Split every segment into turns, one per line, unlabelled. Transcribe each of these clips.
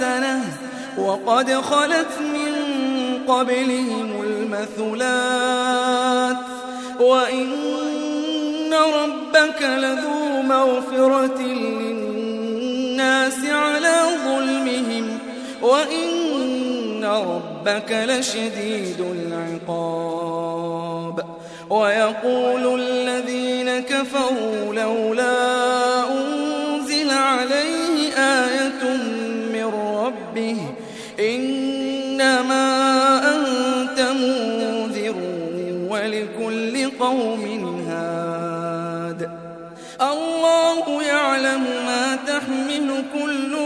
الحسنة وقد خلت من قبلهم المثلات. وإن ربك لذو مغفرة للناس على ظلمهم. وإن ربك لشديد العقاب. ويقول الذين كفروا لولا أنزل عليه قوم هاد. الله يعلم ما تحمل كل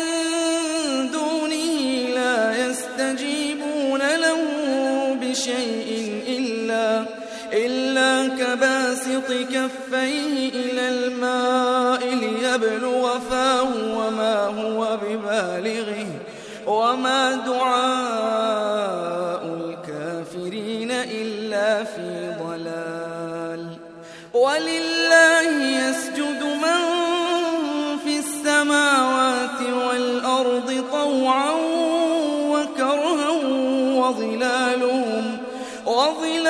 هو ببالغه وما دعاء الكافرين إلا في ضلال ولله يسجد من في السماوات والأرض طوعا وكرها وظلالهم وظلالهم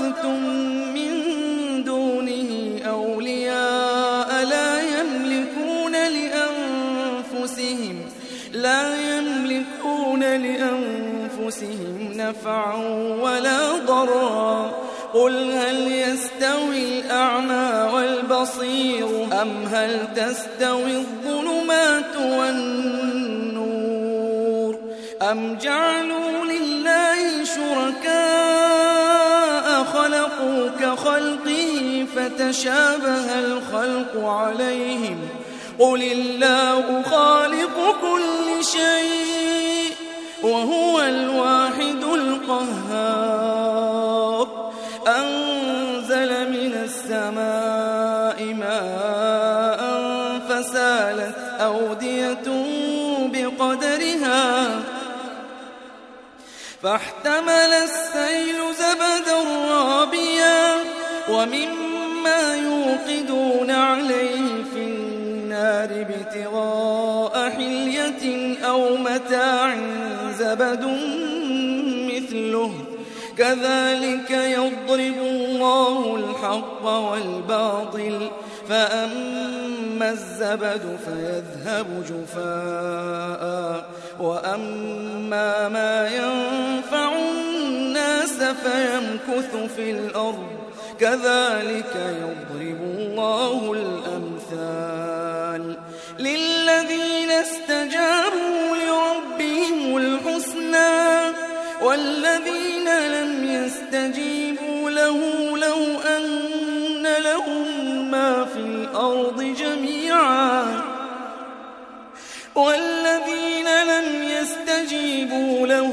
أفاتخذتم من دونه أولياء لا يملكون لأنفسهم لا يملكون لأنفسهم نفعا ولا ضرا. قل هل يستوي الأعمى والبصير؟ أم هل تستوي الظلمات والنور؟ أم جعلوا كخلقه فتشابه الخلق عليهم. قل الله خالق كل شيء وهو الواحد القهار. أنزل من السماء ماء فسالت أودية بقدرها. فاحتمل السيل زبدا رابيا. ومما يوقدون عليه في النار ابتغاء حلية أو متاع زبد مثله. كذلك يضرب الله الحق والباطل فأما الزبد فيذهب جفاء. وأما ما ينفع الناس فيمكث في الأرض. كذلك يضرب الله الأمثال للذين استجابوا لربهم الحسنى والذين لم يستجيبوا له لو أن لهم ما في الأرض جميعا والذين لم يستجيبوا له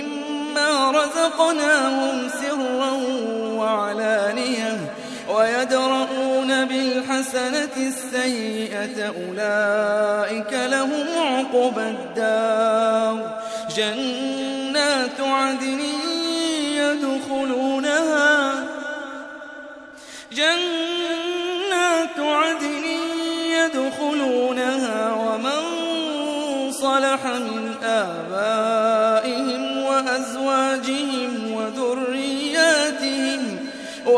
رزقناهم سرا وعلانية ويدرؤون بالحسنة السيئة أولئك لهم عقبى الدار. جنات عدن يدخلونها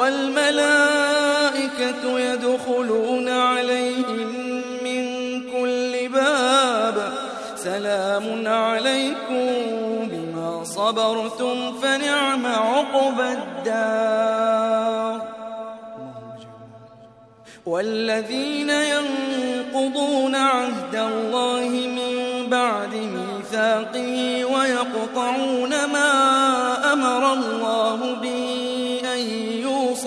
والملائكة يدخلون عليهم من كل باب. سلام عليكم بما صبرتم فنعم عقبى الدار. والذين ينقضون عهد الله من بعد ميثاقه ويقطعون ما أمر الله به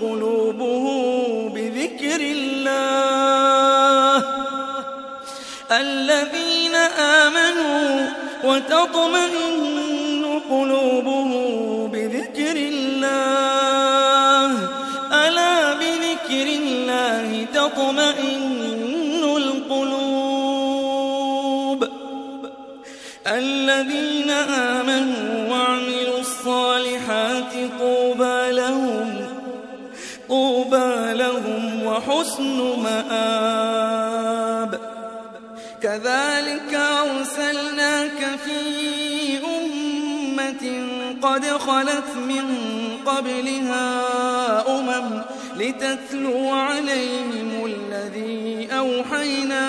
قلوبهم بذكر الله. الذين آمنوا وتطمئن قلوبهم طوبى لهم وحسن مآب. كذلك أرسلناك في أمة قد خلت من قبلها أمم لتتلو عليهم الذي أوحينا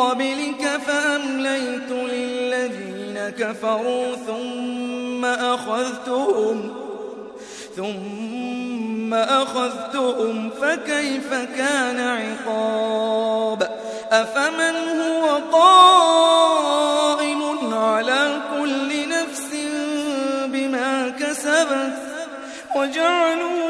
قبلك فأمليت للذين كفروا ثم أخذتهم ثم أخذتهم فكيف كان عقاب؟ أفمن هو قائم على كل نفس بما كسبت وجعلوا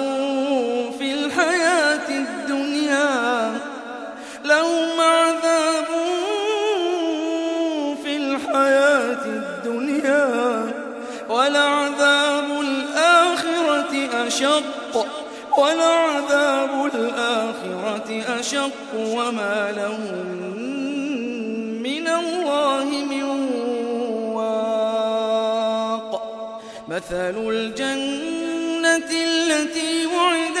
الآخرة أشق وما لهم من الله من واق. مثل الجنة التي وعد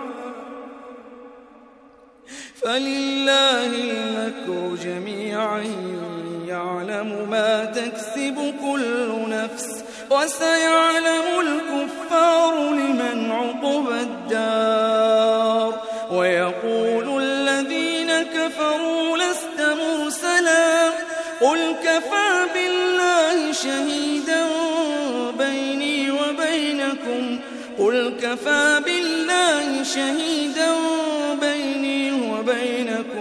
فلله المكر جميعا يعلم ما تكسب كل نفس وسيعلم الكفار لمن عقب الدار ويقول الذين كفروا لست مرسلا قل كفى بالله شهيدا بيني وبينكم قل كفى بالله شهيدا عند